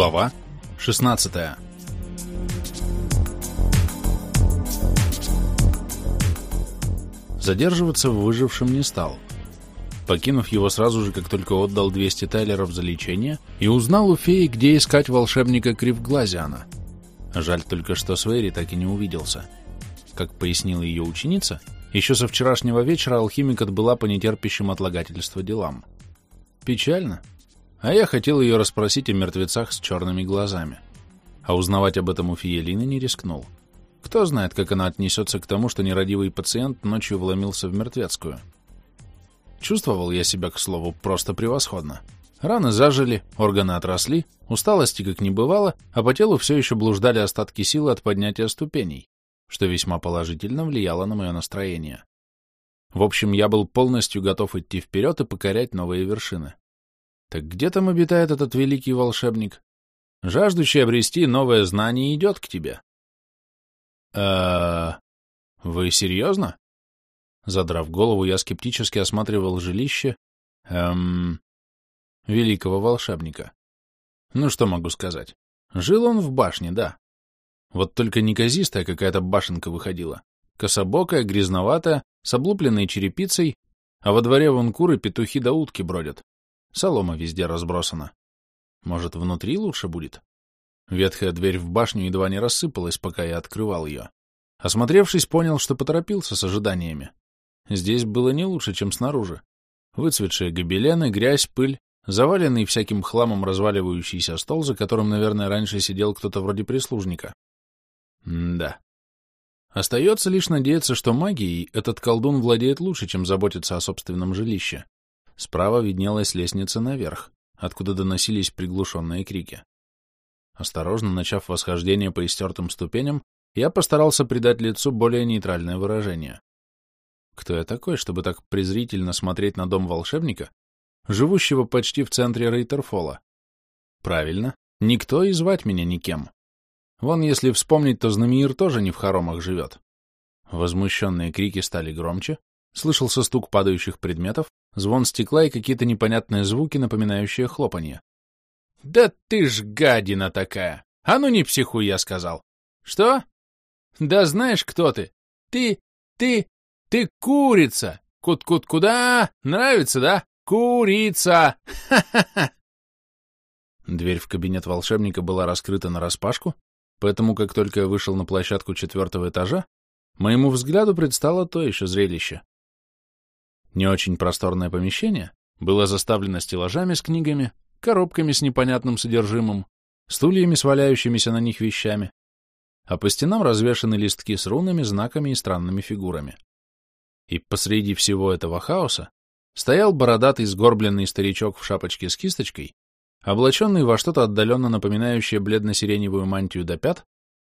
Глава 16 Задерживаться в выжившем не стал. Покинув его сразу же, как только отдал 200 тайлеров за лечение, и узнал у феи, где искать волшебника Кривглазиана. Жаль только, что Свейри так и не увиделся. Как пояснила ее ученица, еще со вчерашнего вечера алхимик отбыла по нетерпящим отлагательства делам. Печально, а я хотел ее расспросить о мертвецах с черными глазами. А узнавать об этом у Фиелины не рискнул. Кто знает, как она отнесется к тому, что нерадивый пациент ночью вломился в мертвецкую. Чувствовал я себя, к слову, просто превосходно. Раны зажили, органы отросли, усталости как не бывало, а по телу все еще блуждали остатки силы от поднятия ступеней, что весьма положительно влияло на мое настроение. В общем, я был полностью готов идти вперед и покорять новые вершины. Так где там обитает этот великий волшебник? Жаждущий обрести новое знание идет к тебе. э Вы серьезно? Задрав голову, я скептически осматривал жилище, эм, великого волшебника. Ну, что могу сказать? Жил он в башне, да. Вот только неказистая какая-то башенка выходила. Кособокая, грязноватая, с облупленной черепицей, а во дворе вон куры, петухи да утки бродят. Солома везде разбросана. Может, внутри лучше будет? Ветхая дверь в башню едва не рассыпалась, пока я открывал ее. Осмотревшись, понял, что поторопился с ожиданиями. Здесь было не лучше, чем снаружи. Выцветшие гобелены, грязь, пыль, заваленный всяким хламом разваливающийся стол, за которым, наверное, раньше сидел кто-то вроде прислужника. М да. Остается лишь надеяться, что магией этот колдун владеет лучше, чем заботиться о собственном жилище. Справа виднелась лестница наверх, откуда доносились приглушенные крики. Осторожно начав восхождение по истертым ступеням, я постарался придать лицу более нейтральное выражение. Кто я такой, чтобы так презрительно смотреть на дом волшебника, живущего почти в центре Рейтерфола? Правильно, никто и звать меня никем. Вон, если вспомнить, то Знамир тоже не в хоромах живет. Возмущенные крики стали громче, слышался стук падающих предметов, звон стекла и какие-то непонятные звуки, напоминающие хлопанье. «Да ты ж гадина такая! А ну не психуй, я сказал!» «Что? Да знаешь, кто ты? Ты, ты, ты курица! Кут-кут куда? Нравится, да? Курица! Ха-ха-ха!» Дверь в кабинет волшебника была раскрыта нараспашку, поэтому как только я вышел на площадку четвертого этажа, моему взгляду предстало то еще зрелище. Не очень просторное помещение было заставлено стеллажами с книгами, коробками с непонятным содержимым, стульями с валяющимися на них вещами, а по стенам развешаны листки с рунами, знаками и странными фигурами. И посреди всего этого хаоса стоял бородатый сгорбленный старичок в шапочке с кисточкой, облаченный во что-то отдаленно напоминающее бледно-сиреневую мантию до пят,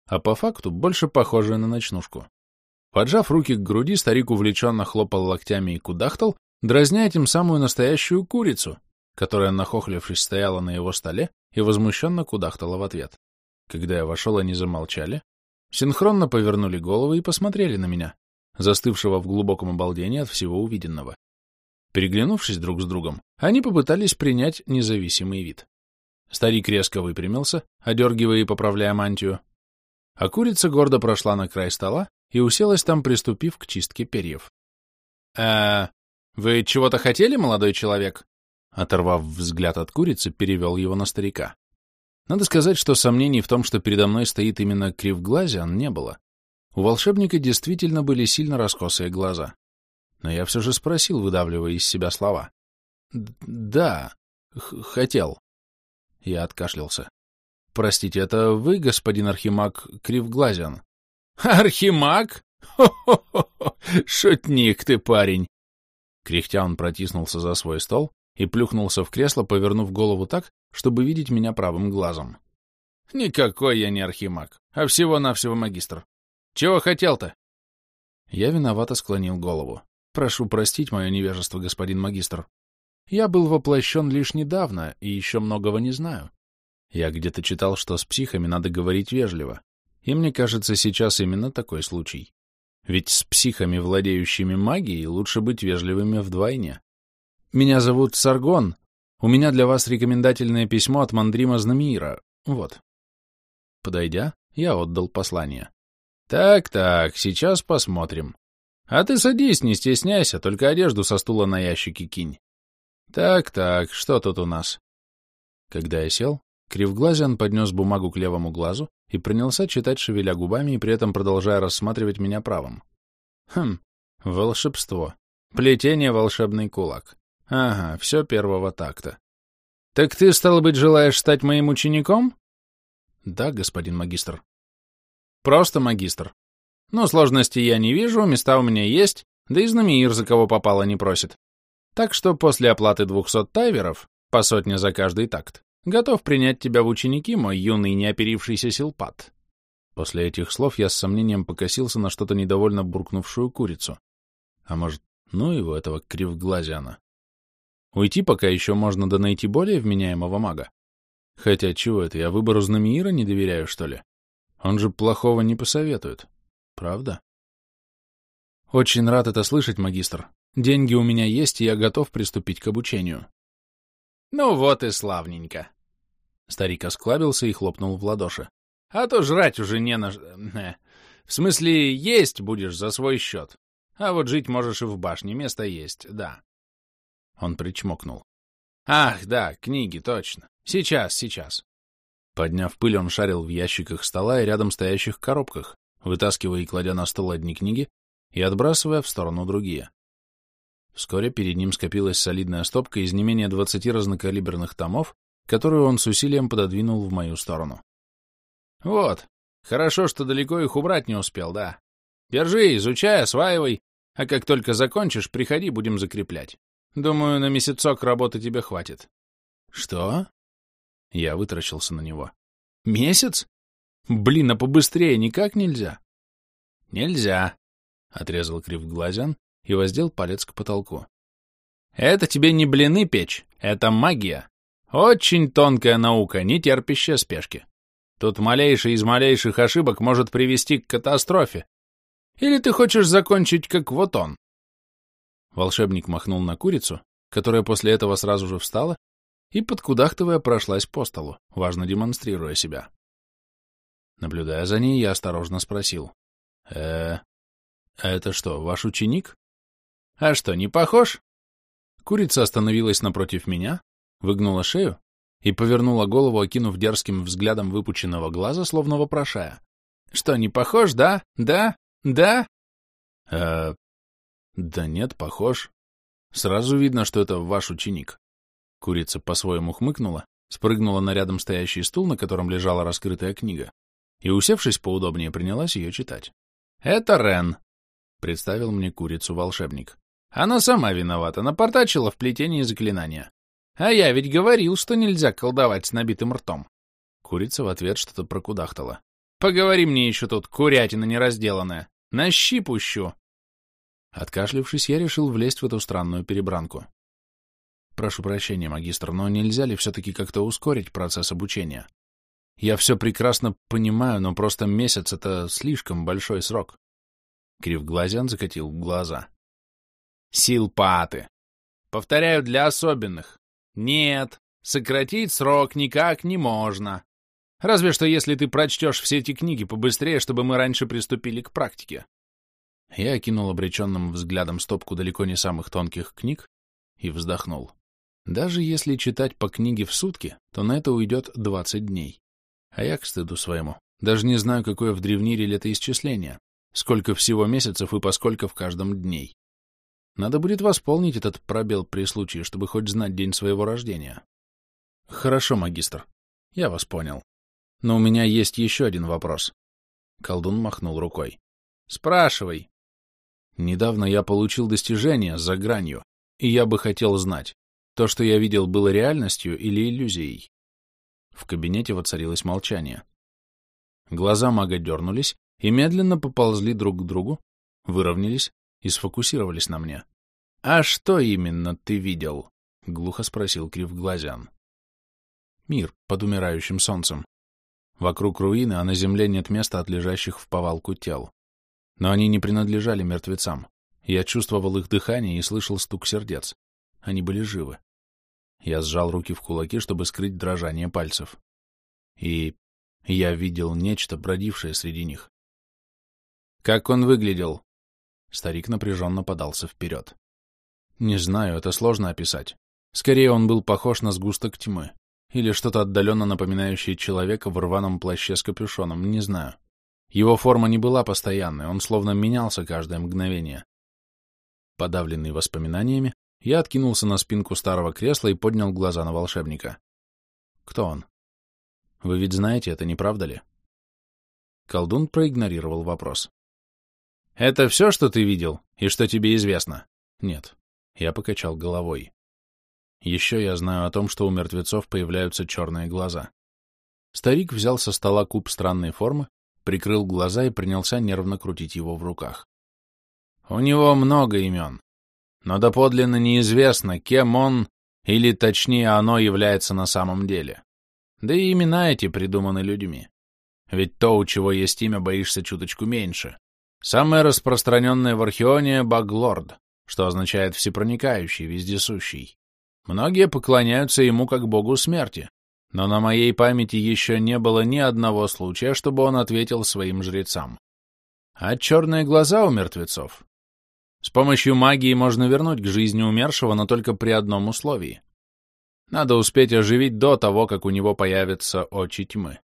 а по факту больше похожее на ночнушку. Поджав руки к груди, старик увлеченно хлопал локтями и кудахтал, дразня этим самую настоящую курицу, которая, нахохлившись, стояла на его столе и возмущенно кудахтала в ответ. Когда я вошел, они замолчали, синхронно повернули головы и посмотрели на меня, застывшего в глубоком обалдении от всего увиденного. Переглянувшись друг с другом, они попытались принять независимый вид. Старик резко выпрямился, одергивая и поправляя мантию, а курица гордо прошла на край стола и уселась там, приступив к чистке перьев. «Э, вы чего-то хотели, молодой человек?» Оторвав взгляд от курицы, перевел его на старика. Надо сказать, что сомнений в том, что передо мной стоит именно кривглазиан, не было. У волшебника действительно были сильно раскосые глаза. Но я все же спросил, выдавливая из себя слова. «Да, хотел». Я откашлялся. «Простите, это вы, господин Архимаг Кривглазиан?» Архимаг? Хо-хо-хо! Шутник ты, парень! Кряхтя он протиснулся за свой стол и плюхнулся в кресло, повернув голову так, чтобы видеть меня правым глазом. Никакой я не архимаг, а всего-навсего магистр. Чего хотел-то? Я виновато склонил голову. Прошу простить мое невежество, господин магистр. Я был воплощен лишь недавно и еще многого не знаю. Я где-то читал, что с психами надо говорить вежливо, и мне кажется, сейчас именно такой случай. Ведь с психами, владеющими магией, лучше быть вежливыми вдвойне. Меня зовут Саргон. У меня для вас рекомендательное письмо от Мандрима Знамира. Вот. Подойдя, я отдал послание. Так-так, сейчас посмотрим. А ты садись, не стесняйся, только одежду со стула на ящике кинь. Так-так, что тут у нас? Когда я сел, Кривглазиан поднес бумагу к левому глазу и принялся читать, шевеля губами и при этом продолжая рассматривать меня правым. Хм, волшебство. Плетение волшебный кулак. Ага, все первого такта. Так ты, стало быть, желаешь стать моим учеником? Да, господин магистр. Просто магистр. Но сложностей я не вижу, места у меня есть, да и Знамиир за кого попало не просит. Так что после оплаты двухсот тайверов, по сотне за каждый такт, готов принять тебя в ученики, мой юный неоперившийся силпат. После этих слов я с сомнением покосился на что-то недовольно буркнувшую курицу. А может, ну его, этого кривглазяна. Уйти пока еще можно да найти более вменяемого мага. Хотя чего это, я выбору Знамиира не доверяю, что ли? Он же плохого не посоветует. Правда? Очень рад это слышать, магистр. Деньги у меня есть, и я готов приступить к обучению. Ну вот и славненько. Старик осклабился и хлопнул в ладоши. А то жрать уже не на... Э, в смысле, есть будешь за свой счет. А вот жить можешь и в башне, место есть, да. Он причмокнул. Ах, да, книги, точно. Сейчас, сейчас. Подняв пыль, он шарил в ящиках стола и рядом стоящих коробках, вытаскивая и кладя на стол одни книги и отбрасывая в сторону другие. Вскоре перед ним скопилась солидная стопка из не менее двадцати разнокалиберных томов, которую он с усилием пододвинул в мою сторону. «Вот, хорошо, что далеко их убрать не успел, да. Держи, изучай, осваивай, а как только закончишь, приходи, будем закреплять. Думаю, на месяцок работы тебе хватит». «Что?» Я вытаращился на него. «Месяц? Блин, а побыстрее никак нельзя?» «Нельзя», — отрезал Кривглазян и воздел палец к потолку. «Это тебе не блины печь, это магия. Очень тонкая наука, не терпящая спешки. Тут малейший из малейших ошибок может привести к катастрофе. Или ты хочешь закончить, как вот он?» Волшебник махнул на курицу, которая после этого сразу же встала и, подкудахтывая, прошлась по столу, важно демонстрируя себя. Наблюдая за ней, я осторожно спросил. э это что, ваш ученик?» «А что, не похож?» Курица остановилась напротив меня, выгнула шею и повернула голову, окинув дерзким взглядом выпученного глаза, словно вопрошая. «Что, не похож, да? Да? Да?» «Э, да нет, похож. Сразу видно, что это ваш ученик». Курица по-своему хмыкнула, спрыгнула на рядом стоящий стул, на котором лежала раскрытая книга, и, усевшись поудобнее, принялась ее читать. «Это Рен», — представил мне курицу волшебник. «Она сама виновата, напортачила в плетении заклинания. А я ведь говорил, что нельзя колдовать с набитым ртом». Курица в ответ что-то прокудахтала. «Поговори мне еще тут, курятина неразделанная. На щи пущу!» Откашлившись, я решил влезть в эту странную перебранку. Прошу прощения, магистр, но нельзя ли все-таки как-то ускорить процесс обучения? Я все прекрасно понимаю, но просто месяц — это слишком большой срок. Кривглазян закатил глаза. Сил паты. Повторяю, для особенных. Нет, сократить срок никак не можно. Разве что если ты прочтешь все эти книги побыстрее, чтобы мы раньше приступили к практике. Я окинул обреченным взглядом стопку далеко не самых тонких книг и вздохнул. Даже если читать по книге в сутки, то на это уйдет 20 дней. А я, к стыду своему, даже не знаю, какое в древнире летоисчисление, сколько всего месяцев и поскольку в каждом дней. Надо будет восполнить этот пробел при случае, чтобы хоть знать день своего рождения. Хорошо, магистр, я вас понял. Но у меня есть еще один вопрос. Колдун махнул рукой. Спрашивай. Недавно я получил достижение за гранью, и я бы хотел знать, то, что я видел, было реальностью или иллюзией. В кабинете воцарилось молчание. Глаза мага дернулись и медленно поползли друг к другу, выровнялись и сфокусировались на мне. — А что именно ты видел? — глухо спросил Кривглазян. — Мир под умирающим солнцем. Вокруг руины, а на земле нет места от лежащих в повалку тел. Но они не принадлежали мертвецам. Я чувствовал их дыхание и слышал стук сердец. Они были живы. Я сжал руки в кулаки, чтобы скрыть дрожание пальцев. И я видел нечто, бродившее среди них. «Как он выглядел?» Старик напряженно подался вперед. «Не знаю, это сложно описать. Скорее, он был похож на сгусток тьмы. Или что-то отдаленно напоминающее человека в рваном плаще с капюшоном, не знаю. Его форма не была постоянной, он словно менялся каждое мгновение. Подавленный воспоминаниями, я откинулся на спинку старого кресла и поднял глаза на волшебника. Кто он? Вы ведь знаете это, не правда ли? Колдун проигнорировал вопрос. «Это все, что ты видел и что тебе известно?» «Нет». Я покачал головой. Еще я знаю о том, что у мертвецов появляются черные глаза. Старик взял со стола куб странной формы, прикрыл глаза и принялся нервно крутить его в руках. У него много имен, но доподлинно неизвестно, кем он, или точнее оно является на самом деле. Да и имена эти придуманы людьми. Ведь то, у чего есть имя, боишься чуточку меньше. Самое распространенное в Археоне — Баглорд, что означает «всепроникающий», «вездесущий». Многие поклоняются ему как богу смерти, но на моей памяти еще не было ни одного случая, чтобы он ответил своим жрецам. А черные глаза у мертвецов? С помощью магии можно вернуть к жизни умершего, но только при одном условии. Надо успеть оживить до того, как у него появятся очи тьмы.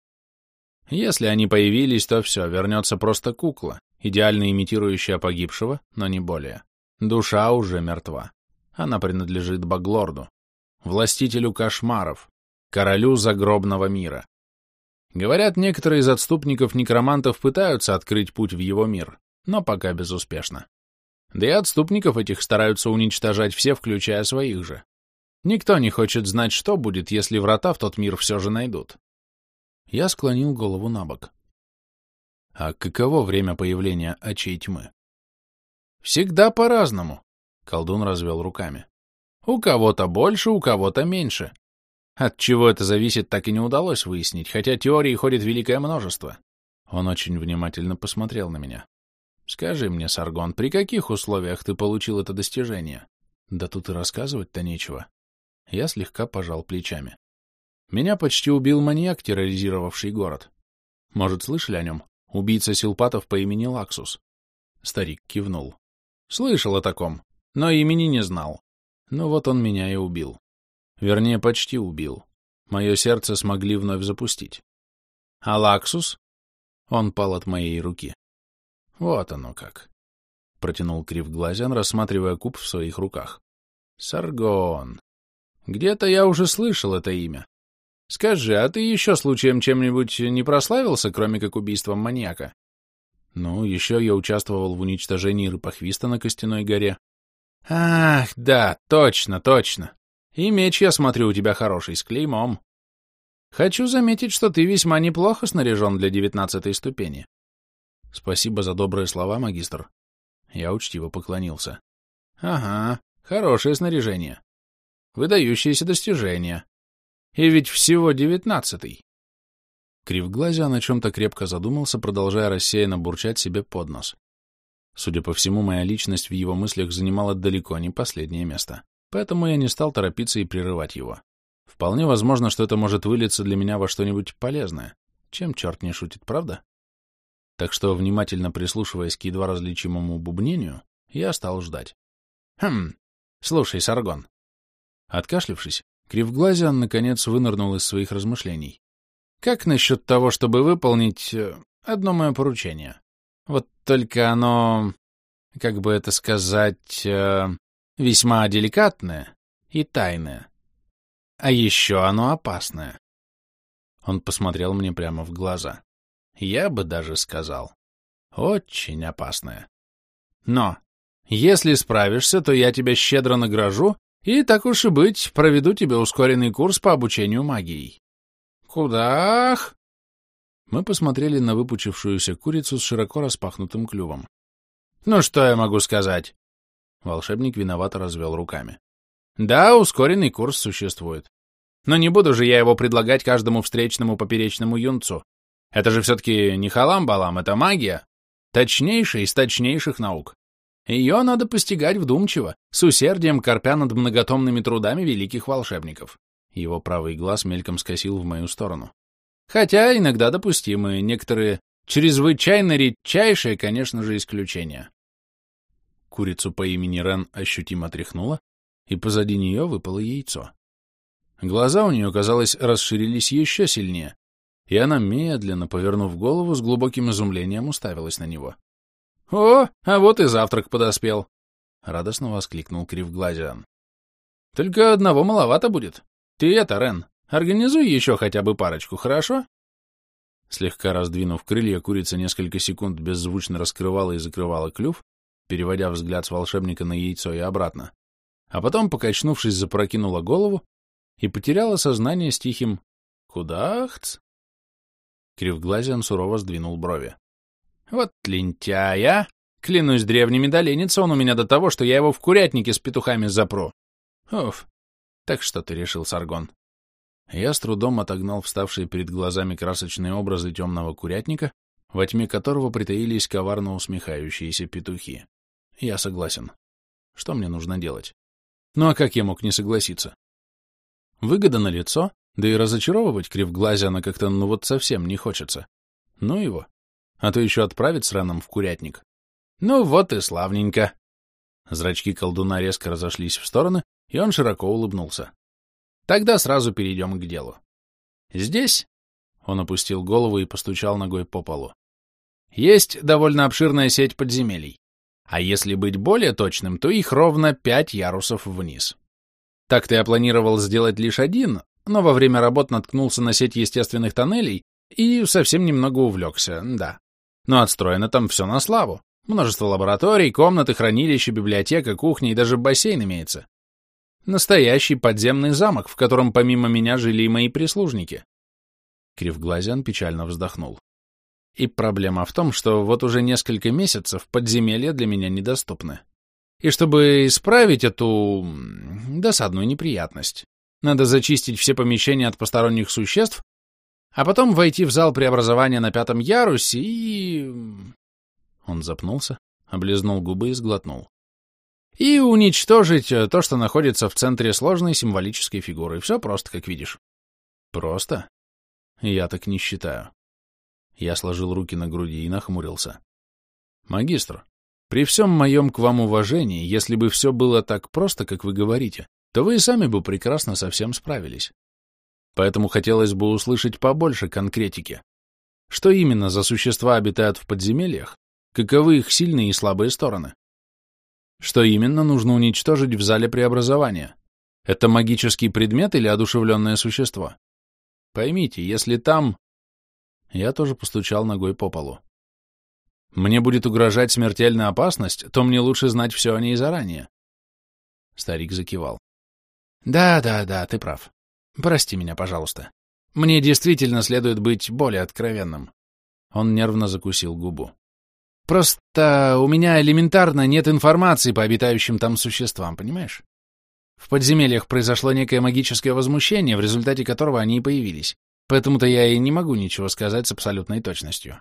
Если они появились, то все, вернется просто кукла, идеально имитирующая погибшего, но не более. Душа уже мертва. Она принадлежит Баглорду, властителю кошмаров, королю загробного мира. Говорят, некоторые из отступников некромантов пытаются открыть путь в его мир, но пока безуспешно. Да и отступников этих стараются уничтожать все, включая своих же. Никто не хочет знать, что будет, если врата в тот мир все же найдут. Я склонил голову на бок. А каково время появления очей тьмы? Всегда по-разному. Колдун развел руками. У кого-то больше, у кого-то меньше. От чего это зависит, так и не удалось выяснить, хотя теорий ходит великое множество. Он очень внимательно посмотрел на меня. Скажи мне, Саргон, при каких условиях ты получил это достижение? Да тут и рассказывать-то нечего. Я слегка пожал плечами. Меня почти убил маньяк, терроризировавший город. Может, слышали о нем? Убийца силпатов по имени Лаксус. Старик кивнул. Слышал о таком но имени не знал. Ну вот он меня и убил. Вернее, почти убил. Мое сердце смогли вновь запустить. А Лаксус? Он пал от моей руки. Вот оно как. Протянул Крив Глазян, рассматривая куб в своих руках. Саргон. Где-то я уже слышал это имя. Скажи, а ты еще случаем чем-нибудь не прославился, кроме как убийством маньяка? Ну, еще я участвовал в уничтожении рыпохвиста на Костяной горе. Ах, да, точно, точно. И меч, я смотрю, у тебя хороший, с клеймом. Хочу заметить, что ты весьма неплохо снаряжен для девятнадцатой ступени. Спасибо за добрые слова, магистр. Я учтиво поклонился. Ага, хорошее снаряжение. Выдающееся достижение. И ведь всего девятнадцатый. Кривглазя на чем-то крепко задумался, продолжая рассеянно бурчать себе под нос. Судя по всему, моя личность в его мыслях занимала далеко не последнее место. Поэтому я не стал торопиться и прерывать его. Вполне возможно, что это может вылиться для меня во что-нибудь полезное. Чем черт не шутит, правда? Так что, внимательно прислушиваясь к едва различимому бубнению, я стал ждать. Хм, слушай, Саргон. Откашлившись, Кривглазиан наконец вынырнул из своих размышлений. Как насчет того, чтобы выполнить э, одно мое поручение? Вот только оно, как бы это сказать, э, весьма деликатное и тайное. А еще оно опасное. Он посмотрел мне прямо в глаза. Я бы даже сказал, очень опасное. Но, если справишься, то я тебя щедро награжу и, так уж и быть, проведу тебе ускоренный курс по обучению магией. Кудах! Мы посмотрели на выпучившуюся курицу с широко распахнутым клювом. «Ну что я могу сказать?» Волшебник виновато развел руками. «Да, ускоренный курс существует. Но не буду же я его предлагать каждому встречному поперечному юнцу. Это же все-таки не халам-балам, это магия. Точнейшая из точнейших наук. Ее надо постигать вдумчиво, с усердием корпя над многотомными трудами великих волшебников». Его правый глаз мельком скосил в мою сторону. Хотя иногда допустимы некоторые чрезвычайно редчайшие, конечно же, исключения. Курицу по имени Рен ощутимо тряхнула, и позади нее выпало яйцо. Глаза у нее, казалось, расширились еще сильнее, и она, медленно повернув голову, с глубоким изумлением уставилась на него. — О, а вот и завтрак подоспел! — радостно воскликнул Кривглазиан. — Только одного маловато будет. Ты это, Рен, организуй еще хотя бы парочку, хорошо? Слегка раздвинув крылья, курица несколько секунд беззвучно раскрывала и закрывала клюв, переводя взгляд с волшебника на яйцо и обратно, а потом, покачнувшись, запрокинула голову и потеряла сознание с тихим «Кудахц?». Кривглазиан сурово сдвинул брови. «Вот лентяя! Клянусь древними доленится он у меня до того, что я его в курятнике с петухами запру. Уф, так что ты решил, Саргон?» Я с трудом отогнал вставшие перед глазами красочные образы темного курятника, во тьме которого притаились коварно усмехающиеся петухи. Я согласен. Что мне нужно делать? Ну а как я мог не согласиться? Выгода на лицо, да и разочаровывать Кривглазиана как-то ну вот совсем не хочется. Ну его. А то еще отправить с раном в курятник. Ну вот и славненько. Зрачки колдуна резко разошлись в стороны, и он широко улыбнулся. Тогда сразу перейдем к делу. Здесь, — он опустил голову и постучал ногой по полу, — есть довольно обширная сеть подземелий. А если быть более точным, то их ровно пять ярусов вниз. Так-то я планировал сделать лишь один, но во время работ наткнулся на сеть естественных тоннелей и совсем немного увлекся, да. Но отстроено там все на славу. Множество лабораторий, комнаты, хранилища, библиотека, кухня и даже бассейн имеется. Настоящий подземный замок, в котором помимо меня жили и мои прислужники. Кривглазян печально вздохнул. И проблема в том, что вот уже несколько месяцев подземелья для меня недоступны. И чтобы исправить эту досадную неприятность, надо зачистить все помещения от посторонних существ, а потом войти в зал преобразования на пятом ярусе и... Он запнулся, облизнул губы и сглотнул и уничтожить э, то, что находится в центре сложной символической фигуры. Все просто, как видишь. Просто? Я так не считаю. Я сложил руки на груди и нахмурился. Магистр, при всем моем к вам уважении, если бы все было так просто, как вы говорите, то вы и сами бы прекрасно со всем справились. Поэтому хотелось бы услышать побольше конкретики. Что именно за существа обитают в подземельях? Каковы их сильные и слабые стороны? Что именно нужно уничтожить в зале преобразования? Это магический предмет или одушевленное существо? Поймите, если там... Я тоже постучал ногой по полу. Мне будет угрожать смертельная опасность, то мне лучше знать все о ней заранее. Старик закивал. Да, да, да, ты прав. Прости меня, пожалуйста. Мне действительно следует быть более откровенным. Он нервно закусил губу. Просто у меня элементарно нет информации по обитающим там существам, понимаешь? В подземельях произошло некое магическое возмущение, в результате которого они и появились. Поэтому-то я и не могу ничего сказать с абсолютной точностью.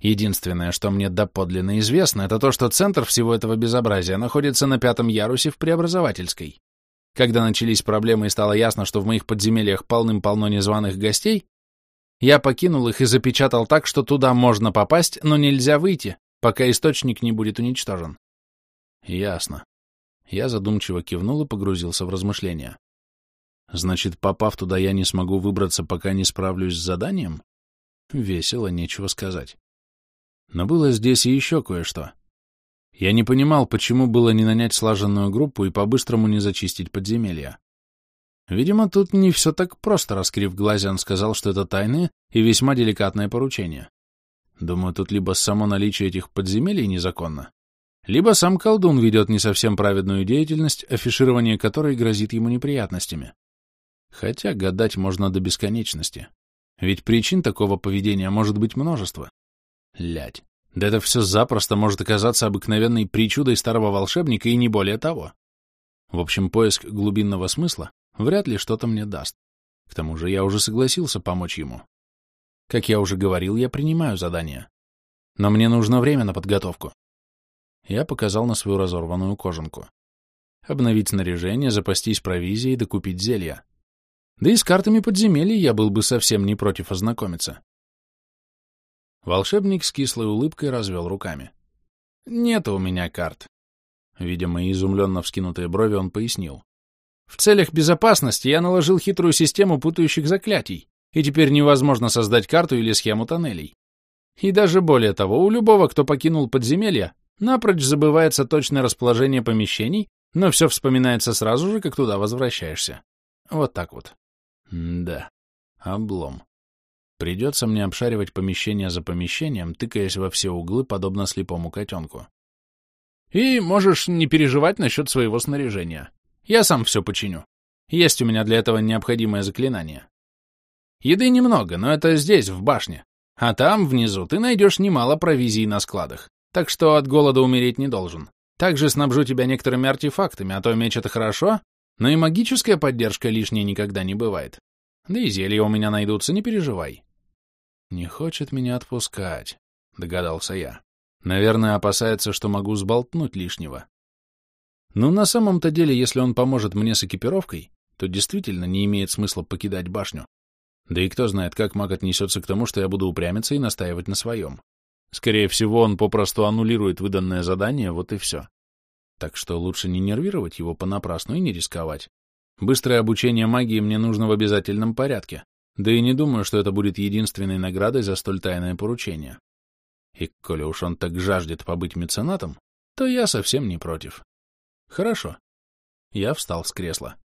Единственное, что мне доподлинно известно, это то, что центр всего этого безобразия находится на пятом ярусе в Преобразовательской. Когда начались проблемы и стало ясно, что в моих подземельях полным-полно незваных гостей, я покинул их и запечатал так, что туда можно попасть, но нельзя выйти, пока источник не будет уничтожен. Ясно. Я задумчиво кивнул и погрузился в размышления. Значит, попав туда, я не смогу выбраться, пока не справлюсь с заданием? Весело, нечего сказать. Но было здесь и еще кое-что. Я не понимал, почему было не нанять слаженную группу и по-быстрому не зачистить подземелья. Видимо, тут не все так просто, раскрив глазян, сказал, что это тайное и весьма деликатное поручение. Думаю, тут либо само наличие этих подземелий незаконно, либо сам колдун ведет не совсем праведную деятельность, афиширование которой грозит ему неприятностями. Хотя гадать можно до бесконечности. Ведь причин такого поведения может быть множество. Лять. Да это все запросто может оказаться обыкновенной причудой старого волшебника и не более того. В общем, поиск глубинного смысла вряд ли что-то мне даст. К тому же я уже согласился помочь ему. Как я уже говорил, я принимаю задание. Но мне нужно время на подготовку. Я показал на свою разорванную кожанку. Обновить снаряжение, запастись провизией, докупить зелья. Да и с картами подземелий я был бы совсем не против ознакомиться. Волшебник с кислой улыбкой развел руками. «Нет у меня карт». Видимо, изумленно вскинутые брови он пояснил. «В целях безопасности я наложил хитрую систему путающих заклятий, и теперь невозможно создать карту или схему тоннелей. И даже более того, у любого, кто покинул подземелье, напрочь забывается точное расположение помещений, но все вспоминается сразу же, как туда возвращаешься. Вот так вот. М да, облом. Придется мне обшаривать помещение за помещением, тыкаясь во все углы, подобно слепому котенку. И можешь не переживать насчет своего снаряжения. Я сам все починю. Есть у меня для этого необходимое заклинание. Еды немного, но это здесь, в башне. А там, внизу, ты найдешь немало провизии на складах. Так что от голода умереть не должен. Также снабжу тебя некоторыми артефактами, а то меч — это хорошо, но и магическая поддержка лишней никогда не бывает. Да и зелья у меня найдутся, не переживай. Не хочет меня отпускать, догадался я. Наверное, опасается, что могу сболтнуть лишнего. Но на самом-то деле, если он поможет мне с экипировкой, то действительно не имеет смысла покидать башню. Да и кто знает, как маг отнесется к тому, что я буду упрямиться и настаивать на своем. Скорее всего, он попросту аннулирует выданное задание, вот и все. Так что лучше не нервировать его понапрасну и не рисковать. Быстрое обучение магии мне нужно в обязательном порядке, да и не думаю, что это будет единственной наградой за столь тайное поручение. И коли уж он так жаждет побыть меценатом, то я совсем не против. Хорошо. Я встал с кресла.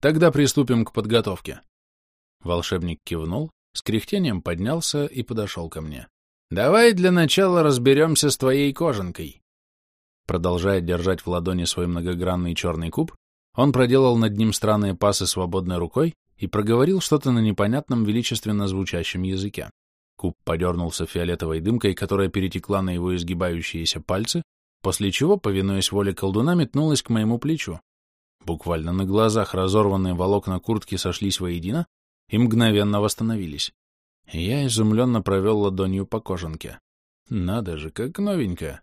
Тогда приступим к подготовке. Волшебник кивнул, с кряхтением поднялся и подошел ко мне. «Давай для начала разберемся с твоей кожанкой». Продолжая держать в ладони свой многогранный черный куб, он проделал над ним странные пасы свободной рукой и проговорил что-то на непонятном величественно звучащем языке. Куб подернулся фиолетовой дымкой, которая перетекла на его изгибающиеся пальцы, после чего, повинуясь воле колдуна, метнулась к моему плечу. Буквально на глазах разорванные волокна куртки сошлись воедино и мгновенно восстановились. Я изумленно провел ладонью по кожанке. Надо же, как новенькая.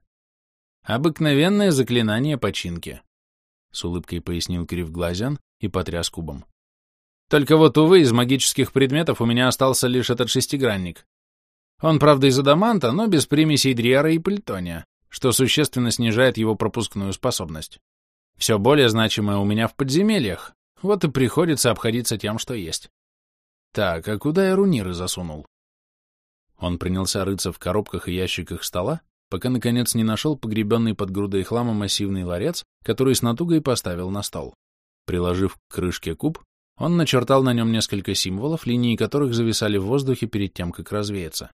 Обыкновенное заклинание починки. С улыбкой пояснил Кривглазян и потряс кубом. Только вот, увы, из магических предметов у меня остался лишь этот шестигранник. Он, правда, из адаманта, но без примесей дриара и плютония, что существенно снижает его пропускную способность. Все более значимое у меня в подземельях, вот и приходится обходиться тем, что есть. Так, а куда я руниры засунул? Он принялся рыться в коробках и ящиках стола, пока, наконец, не нашел погребенный под грудой хлама массивный ларец, который с натугой поставил на стол. Приложив к крышке куб, он начертал на нем несколько символов, линии которых зависали в воздухе перед тем, как развеяться.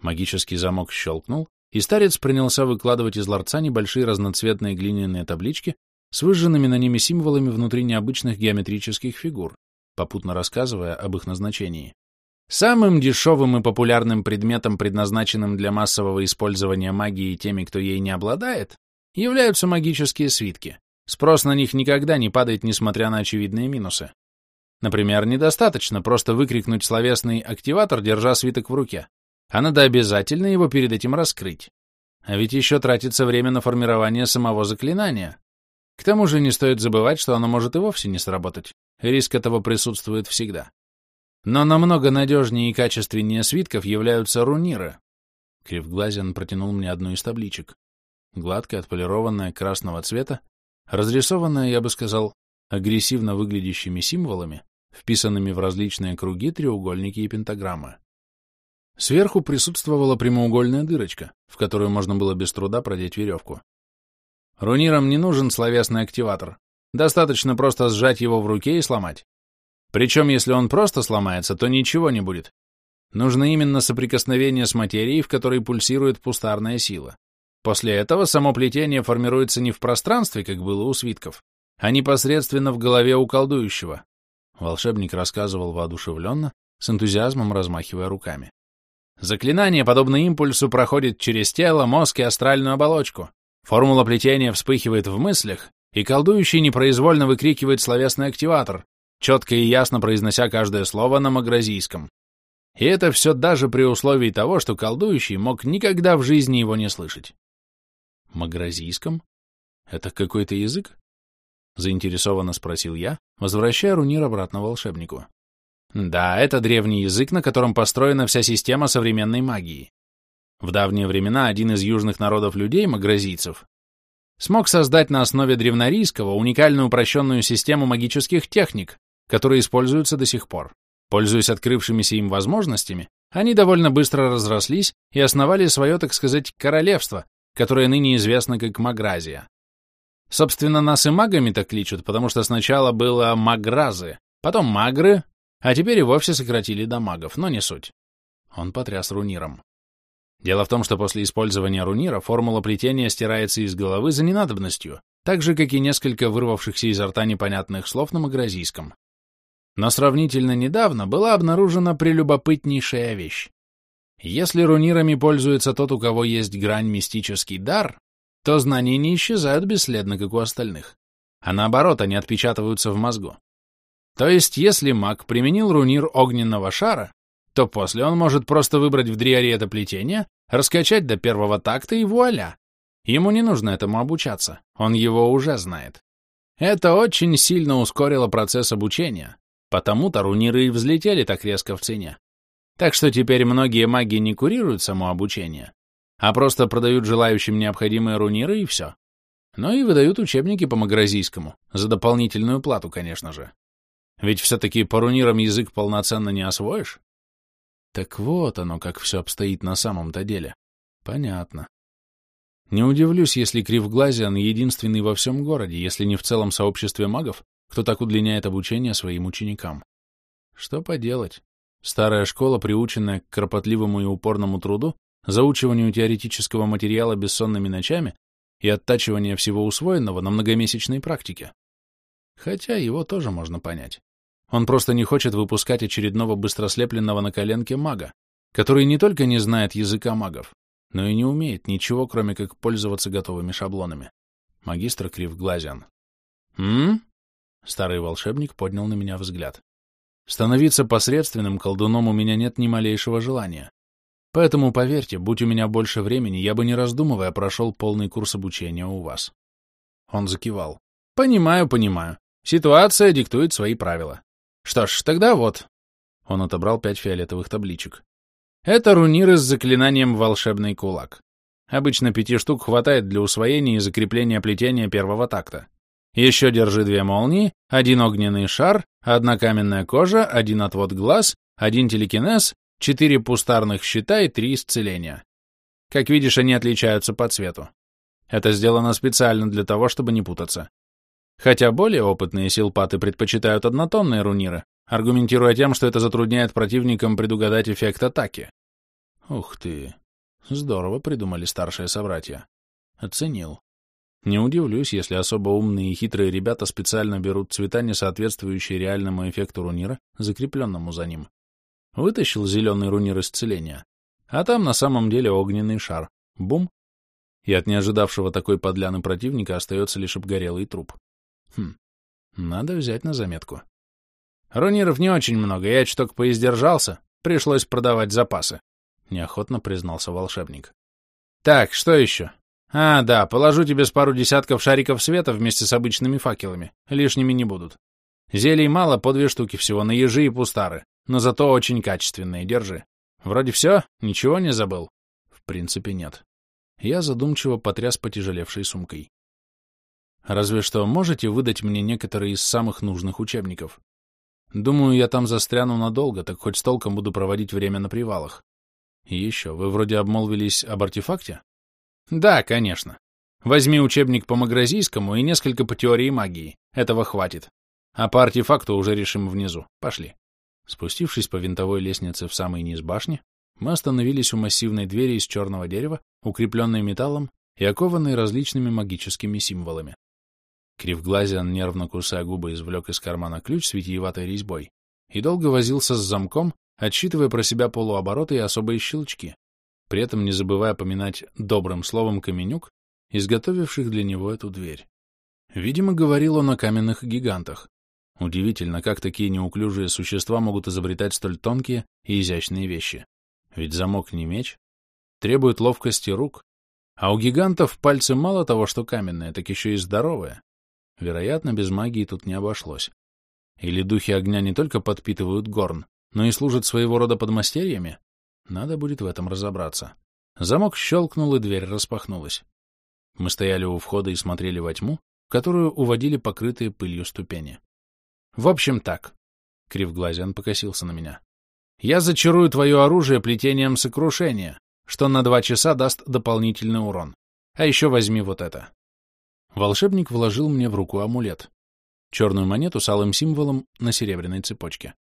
Магический замок щелкнул, и старец принялся выкладывать из ларца небольшие разноцветные глиняные таблички с выжженными на ними символами внутри необычных геометрических фигур, попутно рассказывая об их назначении. Самым дешевым и популярным предметом, предназначенным для массового использования магии теми, кто ей не обладает, являются магические свитки. Спрос на них никогда не падает, несмотря на очевидные минусы. Например, недостаточно просто выкрикнуть словесный активатор, держа свиток в руке, а надо обязательно его перед этим раскрыть. А ведь еще тратится время на формирование самого заклинания. К тому же не стоит забывать, что оно может и вовсе не сработать. Риск этого присутствует всегда. Но намного надежнее и качественнее свитков являются руниры. Кривглазин протянул мне одну из табличек. Гладкая, отполированная, красного цвета, разрисованная, я бы сказал, агрессивно выглядящими символами, вписанными в различные круги, треугольники и пентаграммы. Сверху присутствовала прямоугольная дырочка, в которую можно было без труда продеть веревку. Рунирам не нужен словесный активатор, Достаточно просто сжать его в руке и сломать. Причем, если он просто сломается, то ничего не будет. Нужно именно соприкосновение с материей, в которой пульсирует пустарная сила. После этого само плетение формируется не в пространстве, как было у свитков, а непосредственно в голове у колдующего. Волшебник рассказывал воодушевленно, с энтузиазмом размахивая руками. Заклинание, подобно импульсу, проходит через тело, мозг и астральную оболочку. Формула плетения вспыхивает в мыслях, и колдующий непроизвольно выкрикивает словесный активатор, четко и ясно произнося каждое слово на магразийском. И это все даже при условии того, что колдующий мог никогда в жизни его не слышать. Магразийском? Это какой-то язык? Заинтересованно спросил я, возвращая рунир обратно волшебнику. Да, это древний язык, на котором построена вся система современной магии. В давние времена один из южных народов людей, магразийцев, смог создать на основе древнорийского уникальную упрощенную систему магических техник, которые используются до сих пор. Пользуясь открывшимися им возможностями, они довольно быстро разрослись и основали свое, так сказать, королевство, которое ныне известно как Магразия. Собственно, нас и магами так кличут, потому что сначала было Магразы, потом Магры, а теперь и вовсе сократили до магов, но не суть. Он потряс руниром. Дело в том, что после использования рунира формула плетения стирается из головы за ненадобностью, так же, как и несколько вырвавшихся изо рта непонятных слов на магразийском. Но сравнительно недавно была обнаружена прелюбопытнейшая вещь. Если рунирами пользуется тот, у кого есть грань мистический дар, то знания не исчезают бесследно, как у остальных, а наоборот, они отпечатываются в мозгу. То есть, если маг применил рунир огненного шара, то после он может просто выбрать в дриаре это плетение, раскачать до первого такта и вуаля. Ему не нужно этому обучаться, он его уже знает. Это очень сильно ускорило процесс обучения, потому-то руниры и взлетели так резко в цене. Так что теперь многие маги не курируют само обучение, а просто продают желающим необходимые руниры и все. Но и выдают учебники по магразийскому, за дополнительную плату, конечно же. Ведь все-таки по рунирам язык полноценно не освоишь. Так вот оно, как все обстоит на самом-то деле. Понятно. Не удивлюсь, если Кривглазиан единственный во всем городе, если не в целом сообществе магов, кто так удлиняет обучение своим ученикам. Что поделать? Старая школа, приученная к кропотливому и упорному труду, заучиванию теоретического материала бессонными ночами и оттачиванию всего усвоенного на многомесячной практике. Хотя его тоже можно понять. Он просто не хочет выпускать очередного быстрослепленного на коленке мага, который не только не знает языка магов, но и не умеет ничего, кроме как пользоваться готовыми шаблонами. Магистр Кривглазиан. «М?», Старый волшебник поднял на меня взгляд. «Становиться посредственным колдуном у меня нет ни малейшего желания. Поэтому, поверьте, будь у меня больше времени, я бы, не раздумывая, прошел полный курс обучения у вас». Он закивал. «Понимаю, понимаю. Ситуация диктует свои правила. Что ж, тогда вот. Он отобрал пять фиолетовых табличек. Это руниры с заклинанием «Волшебный кулак». Обычно пяти штук хватает для усвоения и закрепления плетения первого такта. Еще держи две молнии, один огненный шар, одна каменная кожа, один отвод глаз, один телекинез, четыре пустарных щита и три исцеления. Как видишь, они отличаются по цвету. Это сделано специально для того, чтобы не путаться. Хотя более опытные силпаты предпочитают однотонные руниры, аргументируя тем, что это затрудняет противникам предугадать эффект атаки. Ух ты, здорово придумали старшие собратья. Оценил. Не удивлюсь, если особо умные и хитрые ребята специально берут цвета, не соответствующие реальному эффекту рунира, закрепленному за ним. Вытащил зеленый рунир исцеления, а там на самом деле огненный шар. Бум! И от неожидавшего такой подляны противника остается лишь обгорелый труп. Хм, надо взять на заметку. Руниров не очень много, я чуток поиздержался, пришлось продавать запасы, — неохотно признался волшебник. Так, что еще? А, да, положу тебе с пару десятков шариков света вместе с обычными факелами, лишними не будут. Зелий мало, по две штуки всего, на ежи и пустары, но зато очень качественные, держи. Вроде все, ничего не забыл? В принципе, нет. Я задумчиво потряс потяжелевшей сумкой. Разве что можете выдать мне некоторые из самых нужных учебников. Думаю, я там застряну надолго, так хоть с толком буду проводить время на привалах. И еще, вы вроде обмолвились об артефакте? Да, конечно. Возьми учебник по магразийскому и несколько по теории магии. Этого хватит. А по артефакту уже решим внизу. Пошли. Спустившись по винтовой лестнице в самый низ башни, мы остановились у массивной двери из черного дерева, укрепленной металлом и окованной различными магическими символами. Кривглазиан, нервно кусая губы, извлек из кармана ключ с витиеватой резьбой и долго возился с замком, отсчитывая про себя полуобороты и особые щелчки, при этом не забывая поминать добрым словом каменюк, изготовивших для него эту дверь. Видимо, говорил он о каменных гигантах. Удивительно, как такие неуклюжие существа могут изобретать столь тонкие и изящные вещи. Ведь замок не меч, требует ловкости рук, а у гигантов пальцы мало того, что каменные, так еще и здоровые. Вероятно, без магии тут не обошлось. Или духи огня не только подпитывают горн, но и служат своего рода подмастерьями? Надо будет в этом разобраться. Замок щелкнул, и дверь распахнулась. Мы стояли у входа и смотрели во тьму, в которую уводили покрытые пылью ступени. В общем, так. Кривглазиан покосился на меня. Я зачарую твое оружие плетением сокрушения, что на два часа даст дополнительный урон. А еще возьми вот это. Волшебник вложил мне в руку амулет. Черную монету с алым символом на серебряной цепочке.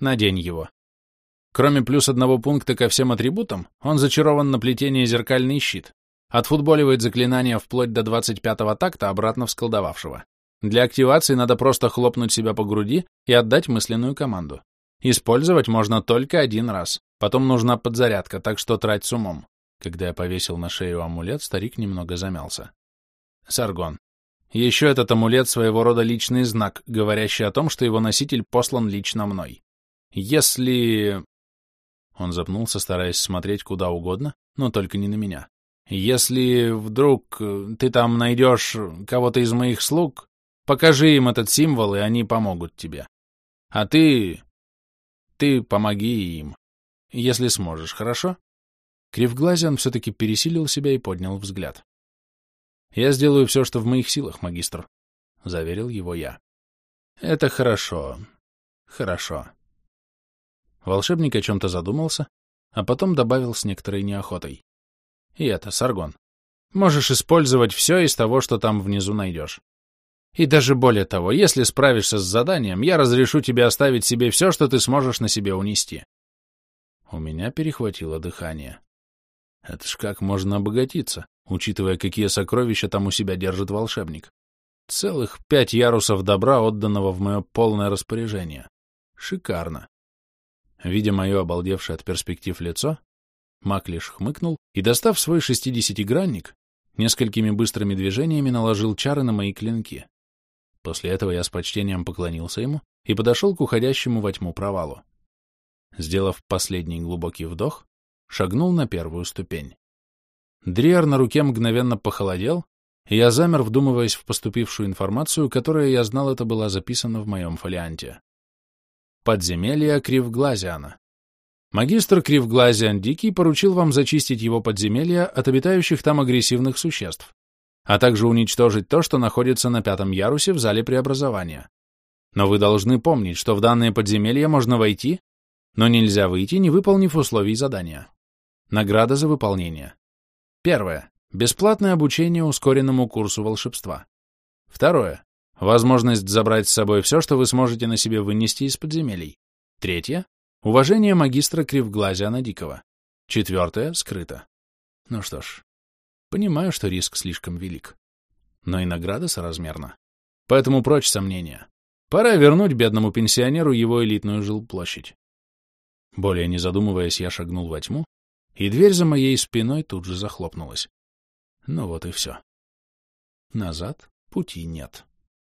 Надень его. Кроме плюс одного пункта ко всем атрибутам, он зачарован на плетение зеркальный щит. Отфутболивает заклинание вплоть до 25-го такта обратно в сколдовавшего. Для активации надо просто хлопнуть себя по груди и отдать мысленную команду. Использовать можно только один раз. Потом нужна подзарядка, так что трать с умом. Когда я повесил на шею амулет, старик немного замялся. Саргон. Еще этот амулет своего рода личный знак, говорящий о том, что его носитель послан лично мной. Если... Он запнулся, стараясь смотреть куда угодно, но только не на меня. Если вдруг ты там найдешь кого-то из моих слуг, покажи им этот символ, и они помогут тебе. А ты... ты помоги им, если сможешь, хорошо? Кривглазиан все-таки пересилил себя и поднял взгляд. «Я сделаю все, что в моих силах, магистр», — заверил его я. «Это хорошо. Хорошо». Волшебник о чем-то задумался, а потом добавил с некоторой неохотой. «И это, Саргон, можешь использовать все из того, что там внизу найдешь. И даже более того, если справишься с заданием, я разрешу тебе оставить себе все, что ты сможешь на себе унести». У меня перехватило дыхание. Это ж как можно обогатиться, учитывая, какие сокровища там у себя держит волшебник. Целых пять ярусов добра, отданного в мое полное распоряжение. Шикарно. Видя мое обалдевшее от перспектив лицо, Мак лишь хмыкнул и, достав свой шестидесятигранник, несколькими быстрыми движениями наложил чары на мои клинки. После этого я с почтением поклонился ему и подошел к уходящему во тьму провалу. Сделав последний глубокий вдох, шагнул на первую ступень. Дриар на руке мгновенно похолодел, и я замер, вдумываясь в поступившую информацию, которая, я знал, это была записана в моем фолианте. Подземелье Кривглазиана. Магистр Кривглазиан Дикий поручил вам зачистить его подземелья от обитающих там агрессивных существ, а также уничтожить то, что находится на пятом ярусе в зале преобразования. Но вы должны помнить, что в данное подземелье можно войти, но нельзя выйти, не выполнив условий задания. Награда за выполнение. Первое. Бесплатное обучение ускоренному курсу волшебства. Второе. Возможность забрать с собой все, что вы сможете на себе вынести из подземелий. Третье. Уважение магистра Кривглазиана Дикого. Четвертое. Скрыто. Ну что ж, понимаю, что риск слишком велик. Но и награда соразмерна. Поэтому прочь сомнения. Пора вернуть бедному пенсионеру его элитную жилплощадь. Более не задумываясь, я шагнул во тьму, и дверь за моей спиной тут же захлопнулась. Ну вот и все. Назад пути нет.